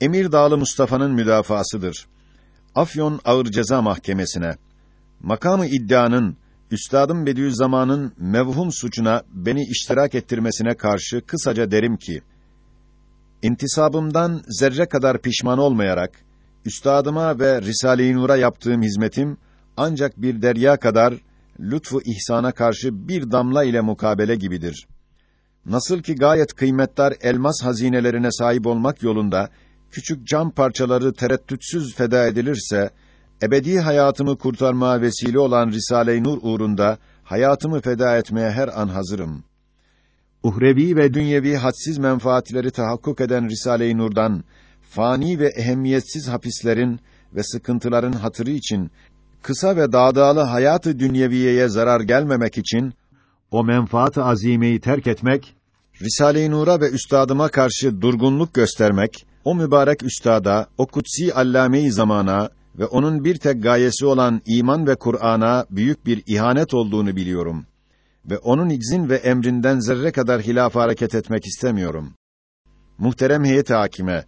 Emir Dağlı Mustafa'nın müdafaasıdır. Afyon Ağır Ceza Mahkemesi'ne makamı iddianın Üstadım Bediüzzaman'ın mevhum suçuna beni iştirak ettirmesine karşı kısaca derim ki intisabımdan zerre kadar pişman olmayarak üstadıma ve Risale-i Nur'a yaptığım hizmetim ancak bir derya kadar lütfu ihsana karşı bir damla ile mukabele gibidir. Nasıl ki gayet kıymetdar elmas hazinelerine sahip olmak yolunda küçük cam parçaları tereddütsüz feda edilirse, ebedi hayatımı kurtarmaya vesile olan Risale-i Nur uğrunda hayatımı feda etmeye her an hazırım. Uhrevi ve dünyevi hadsiz menfaatleri tahakkuk eden Risale-i Nur'dan fani ve ehemmiyetsiz hapislerin ve sıkıntıların hatırı için kısa ve dağdağlı hayatı dünyeviyeye zarar gelmemek için o menfaat-ı azimeyi terk etmek, Risale-i Nur'a ve üstadıma karşı durgunluk göstermek, o mübarek üstada, o kutsi allame-i zamana ve onun bir tek gayesi olan iman ve Kur'an'a büyük bir ihanet olduğunu biliyorum. Ve onun izin ve emrinden zerre kadar hilaf hareket etmek istemiyorum. Muhterem heyet hakime,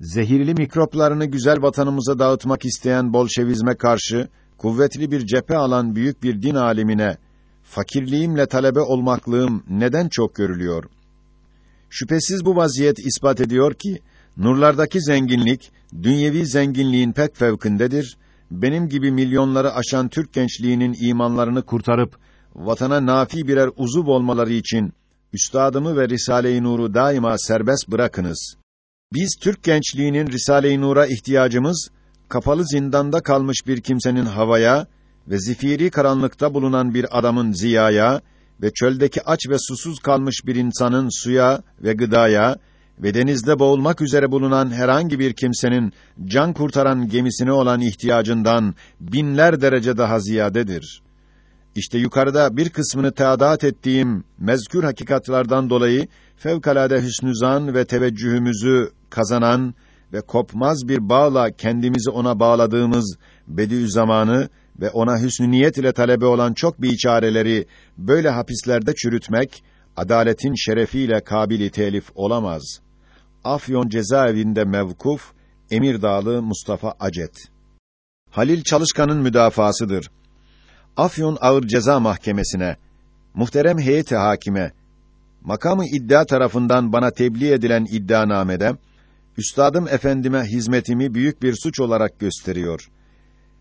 zehirli mikroplarını güzel vatanımıza dağıtmak isteyen Bolşevizme karşı kuvvetli bir cephe alan büyük bir din alimine fakirliğimle talebe olmaklığım neden çok görülüyor? Şüphesiz bu vaziyet ispat ediyor ki nurlardaki zenginlik dünyevi zenginliğin pek fevkindedir. Benim gibi milyonları aşan Türk gençliğinin imanlarını kurtarıp vatana nafi birer uzuv olmaları için üstadımı ve Risale-i Nur'u daima serbest bırakınız. Biz Türk gençliğinin Risale-i Nur'a ihtiyacımız kapalı zindanda kalmış bir kimsenin havaya ve zifiri karanlıkta bulunan bir adamın ziyaya ve çöldeki aç ve susuz kalmış bir insanın suya ve gıdaya ve denizde boğulmak üzere bulunan herhangi bir kimsenin can kurtaran gemisine olan ihtiyacından binler derece daha ziyadedir. İşte yukarıda bir kısmını teadat ettiğim mezkür hakikatlardan dolayı fevkalade hüsnüzan ve teveccühümüzü kazanan ve kopmaz bir bağla kendimizi ona bağladığımız Bediüzzaman'ı ve ona hüsnü niyet ile talebe olan çok biçareleri böyle hapislerde çürütmek adaletin şerefiyle kabili telif olamaz. Afyon cezaevinde mevkuf Emirdağlı Mustafa Acet. Halil Çalışkan'ın müdafasıdır. Afyon Ağır Ceza Mahkemesi'ne muhterem heyeti hakime makamı iddia tarafından bana tebliğ edilen iddianamede üstadım efendime hizmetimi büyük bir suç olarak gösteriyor.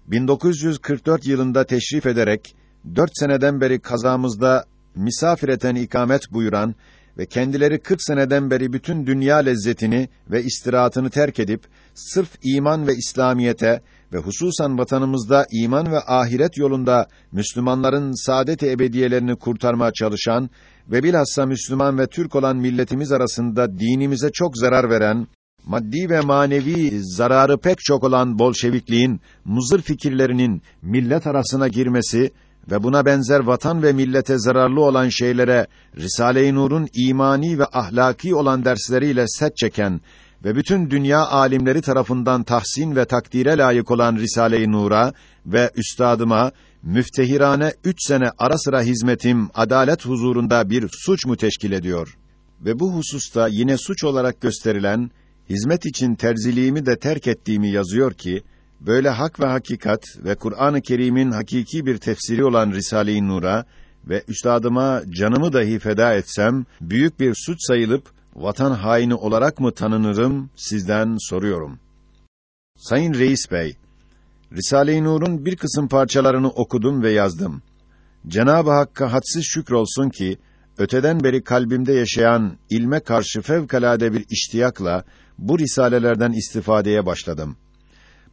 1944 yılında teşrif ederek dört seneden beri kazamızda misafireten ikamet buyuran ve kendileri 40 seneden beri bütün dünya lezzetini ve istirahatını terk edip sırf iman ve İslamiyete ve hususan vatanımızda iman ve ahiret yolunda Müslümanların saadet-i ebediyelerini kurtarmaya çalışan ve bilhassa Müslüman ve Türk olan milletimiz arasında dinimize çok zarar veren maddi ve manevi zararı pek çok olan Bolşevikliğin muzır fikirlerinin millet arasına girmesi ve buna benzer vatan ve millete zararlı olan şeylere Risale-i Nur'un imani ve ahlaki olan dersleriyle set çeken ve bütün dünya alimleri tarafından tahsin ve takdire layık olan Risale-i Nur'a ve üstadıma müftehirane üç sene ara sıra hizmetim adalet huzurunda bir suç mu teşkil ediyor? Ve bu hususta yine suç olarak gösterilen hizmet için terziliğimi de terk ettiğimi yazıyor ki böyle hak ve hakikat ve Kur'an-ı Kerim'in hakiki bir tefsiri olan Risale-i Nur'a ve üstadıma canımı dahi feda etsem büyük bir suç sayılıp vatan haini olarak mı tanınırım sizden soruyorum. Sayın Reis Bey, Risale-i Nur'un bir kısım parçalarını okudum ve yazdım. Cenab-ı Hakk'a hadsiz şükür olsun ki öteden beri kalbimde yaşayan ilme karşı fevkalade bir iştiyakla bu risalelerden istifadeye başladım.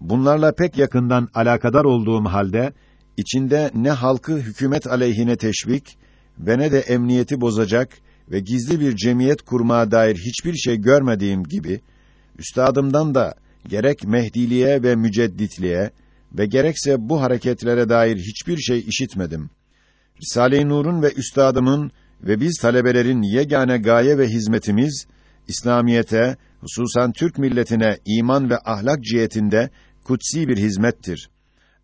Bunlarla pek yakından alakadar olduğum halde içinde ne halkı hükümet aleyhine teşvik ve ne de emniyeti bozacak ve gizli bir cemiyet kurmaya dair hiçbir şey görmediğim gibi üstadımdan da gerek Mehdiliğe ve mücedditliğe ve gerekse bu hareketlere dair hiçbir şey işitmedim. Risale-i Nur'un ve üstadımın ve biz talebelerin yegane gaye ve hizmetimiz İslamiyete, hususan Türk milletine iman ve ahlak cihetinde kutsi bir hizmettir.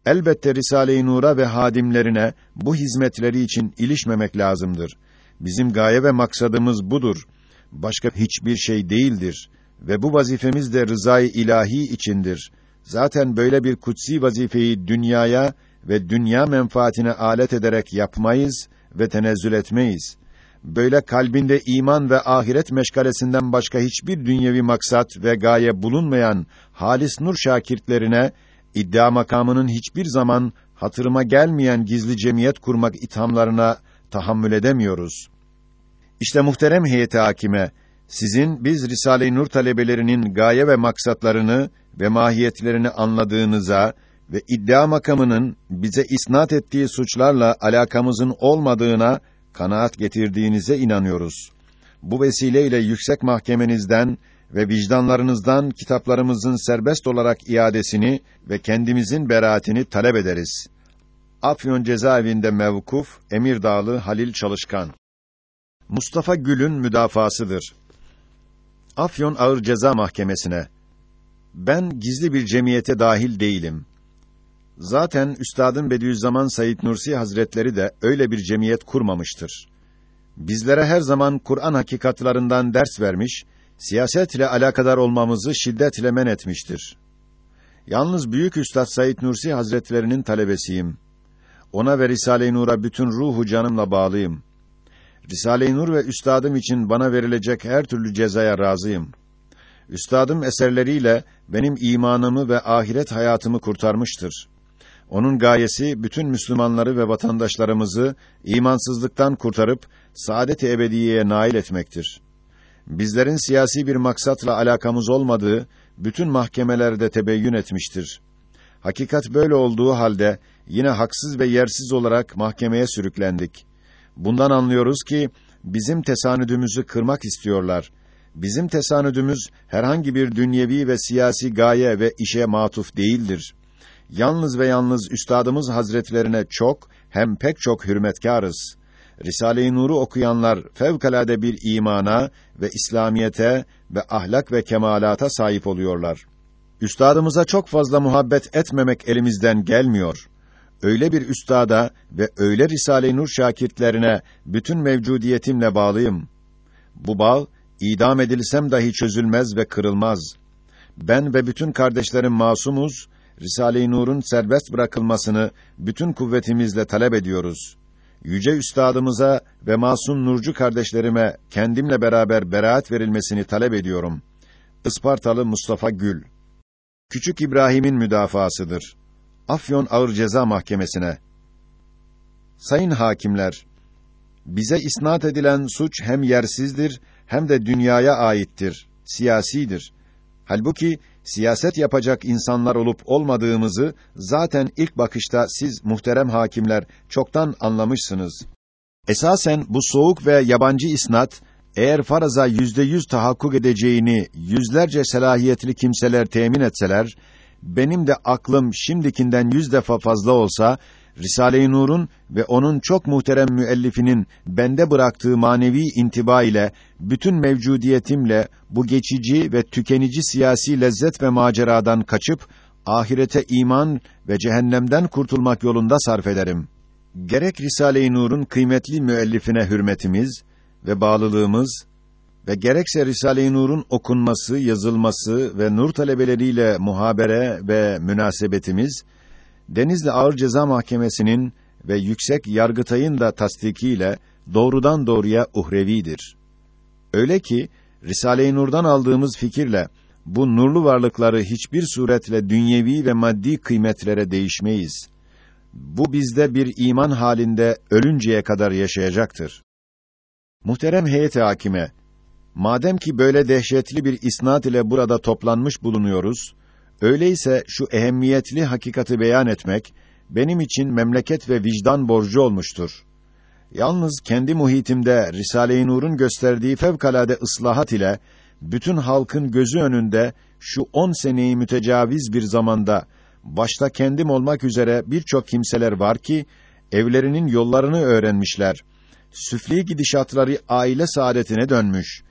Elbette Risale-i Nur'a ve hadimlerine bu hizmetleri için ilişmemek lazımdır. Bizim gaye ve maksadımız budur. Başka hiçbir şey değildir ve bu vazifemiz de rızayı ilahi içindir. Zaten böyle bir kutsi vazifeyi dünyaya ve dünya menfaatine alet ederek yapmayız ve tenezzül etmeyiz. Böyle kalbinde iman ve ahiret meşgalesinden başka hiçbir dünyevi maksat ve gaye bulunmayan halis nur şakirtlerine iddia makamının hiçbir zaman hatırıma gelmeyen gizli cemiyet kurmak ithamlarına tahammül edemiyoruz. İşte muhterem heyeti hakime, sizin biz Risale-i Nur talebelerinin gaye ve maksatlarını ve mahiyetlerini anladığınıza ve iddia makamının bize isnat ettiği suçlarla alakamızın olmadığına kanaat getirdiğinize inanıyoruz. Bu vesileyle yüksek mahkemenizden ve vicdanlarınızdan kitaplarımızın serbest olarak iadesini ve kendimizin beraatini talep ederiz. Afyon cezaevinde mevkuf Emirdağlı Halil Çalışkan Mustafa Gül'ün müdafasıdır. Afyon Ağır Ceza Mahkemesi'ne Ben gizli bir cemiyete dahil değilim. Zaten Üstadın Bediüzzaman Said Nursi Hazretleri de öyle bir cemiyet kurmamıştır. Bizlere her zaman Kur'an hakikatlarından ders vermiş, siyasetle alakadar olmamızı şiddetle men etmiştir. Yalnız Büyük Üstad Said Nursi Hazretlerinin talebesiyim. Ona ve Risale-i Nur'a bütün ruhu canımla bağlıyım. Risale-i Nur ve üstadım için bana verilecek her türlü cezaya razıyım. Üstadım eserleriyle benim imanımı ve ahiret hayatımı kurtarmıştır. Onun gayesi bütün Müslümanları ve vatandaşlarımızı imansızlıktan kurtarıp saadet-i ebediyeye nail etmektir. Bizlerin siyasi bir maksatla alakamız olmadığı bütün mahkemelerde tebeyyün etmiştir. Hakikat böyle olduğu halde yine haksız ve yersiz olarak mahkemeye sürüklendik. Bundan anlıyoruz ki bizim tesanüdümüzü kırmak istiyorlar. Bizim tesanüdümüz herhangi bir dünyevi ve siyasi gaye ve işe matuf değildir. Yalnız ve yalnız üstadımız hazretlerine çok hem pek çok hürmetkarız. Risale-i Nur'u okuyanlar fevkalade bir imana ve İslamiyete ve ahlak ve kemalata sahip oluyorlar. Üstadımıza çok fazla muhabbet etmemek elimizden gelmiyor. Öyle bir üstada ve öyle Risale-i Nur şakirtlerine bütün mevcudiyetimle bağlıyım. Bu bağ idam edilsem dahi çözülmez ve kırılmaz. Ben ve bütün kardeşlerim masumuz Risale-i Nur'un serbest bırakılmasını bütün kuvvetimizle talep ediyoruz. Yüce üstadımıza ve masum nurcu kardeşlerime kendimle beraber beraat verilmesini talep ediyorum. Ispartalı Mustafa Gül Küçük İbrahim'in müdafaasıdır. Afyon Ağır Ceza Mahkemesi'ne Sayın hakimler, bize isnat edilen suç hem yersizdir hem de dünyaya aittir, siyasidir. Halbuki siyaset yapacak insanlar olup olmadığımızı zaten ilk bakışta siz muhterem hakimler çoktan anlamışsınız. Esasen bu soğuk ve yabancı isnat eğer faraza yüzde yüz tahakkuk edeceğini yüzlerce selahiyetli kimseler temin etseler, benim de aklım şimdikinden yüz defa fazla olsa, Risale-i Nur'un ve onun çok muhterem müellifinin bende bıraktığı manevi intiba ile bütün mevcudiyetimle bu geçici ve tükenici siyasi lezzet ve maceradan kaçıp ahirete iman ve cehennemden kurtulmak yolunda sarf ederim. Gerek Risale-i Nur'un kıymetli müellifine hürmetimiz ve bağlılığımız ve gerekse Risale-i Nur'un okunması, yazılması ve nur talebeleriyle muhabere ve münasebetimiz Denizli Ağır Ceza Mahkemesi'nin ve Yüksek Yargıtay'ın da tasdikiyle doğrudan doğruya uhrevidir. Öyle ki Risale-i Nur'dan aldığımız fikirle bu nurlu varlıkları hiçbir suretle dünyevi ve maddi kıymetlere değişmeyiz. Bu bizde bir iman halinde ölünceye kadar yaşayacaktır. Muhterem heyet hakime, madem ki böyle dehşetli bir isnat ile burada toplanmış bulunuyoruz, öyleyse şu ehemmiyetli hakikati beyan etmek benim için memleket ve vicdan borcu olmuştur. Yalnız kendi muhitimde Risale-i Nur'un gösterdiği fevkalade ıslahat ile bütün halkın gözü önünde şu on seneyi mütecaviz bir zamanda başta kendim olmak üzere birçok kimseler var ki evlerinin yollarını öğrenmişler. Süfli gidişatları aile saadetine dönmüş.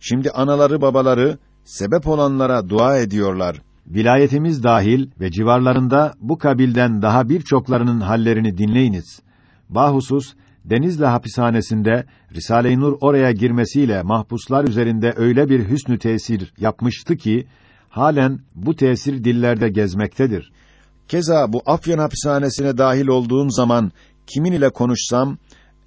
Şimdi anaları babaları sebep olanlara dua ediyorlar. Vilayetimiz dahil ve civarlarında bu kabilden daha birçoklarının hallerini dinleyiniz. Bahusus Denizli hapishanesinde Risale-i Nur oraya girmesiyle mahpuslar üzerinde öyle bir hüsnü tesir yapmıştı ki halen bu tesir dillerde gezmektedir. Keza bu Afyon hapishanesine dahil olduğum zaman kimin ile konuşsam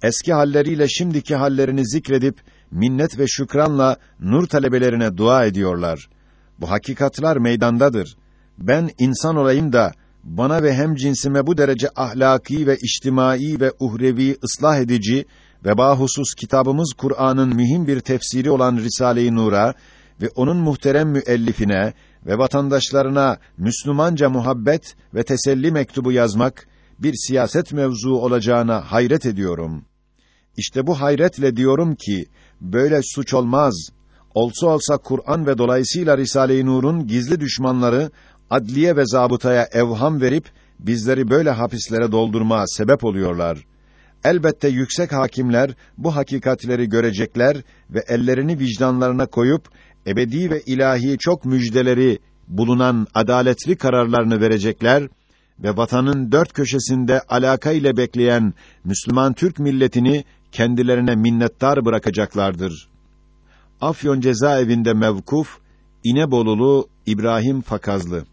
eski halleriyle şimdiki hallerini zikredip minnet ve şükranla nur talebelerine dua ediyorlar. Bu hakikatlar meydandadır. Ben insan olayım da bana ve hem cinsime bu derece ahlaki ve içtimai ve uhrevi ıslah edici ve bahusus kitabımız Kur'an'ın mühim bir tefsiri olan Risale-i Nur'a ve onun muhterem müellifine ve vatandaşlarına Müslümanca muhabbet ve teselli mektubu yazmak bir siyaset mevzu olacağına hayret ediyorum. İşte bu hayretle diyorum ki böyle suç olmaz. Olsa olsa Kur'an ve dolayısıyla Risale-i Nur'un gizli düşmanları adliye ve zabıtaya evham verip bizleri böyle hapislere doldurmaya sebep oluyorlar. Elbette yüksek hakimler bu hakikatleri görecekler ve ellerini vicdanlarına koyup ebedi ve ilahi çok müjdeleri bulunan adaletli kararlarını verecekler ve vatanın dört köşesinde alaka ile bekleyen Müslüman Türk milletini kendilerine minnettar bırakacaklardır. Afyon cezaevinde mevkuf İnebolulu İbrahim Fakazlı